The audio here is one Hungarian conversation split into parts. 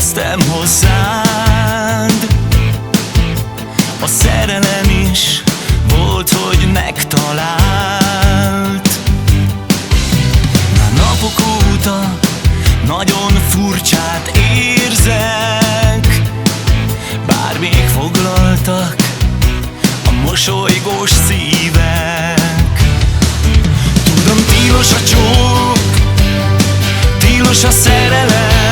érkeztem hozzád. A szerelem is volt, hogy megtalált. Már napok óta nagyon furcsát érzek. Bár még foglaltak a mosolygós szívek. Tudom, tilos a csók, tilos a szerelem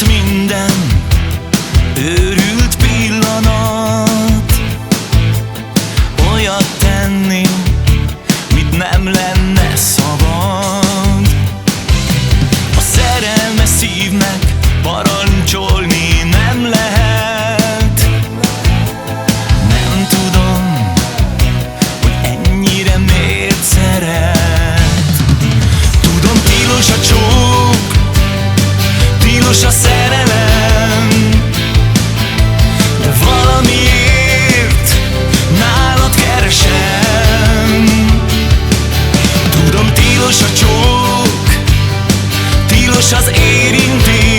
Tiltott minden tilos a csók, tilos az érintés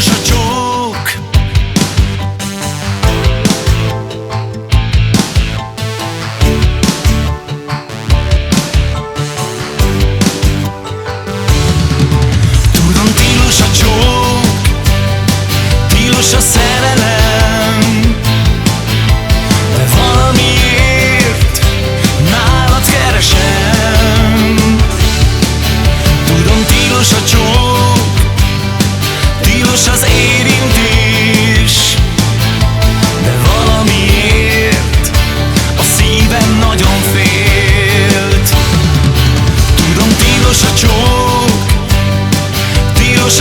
Világos a csók. Tudom, tilos a csók Tilos a szerelem. Ti još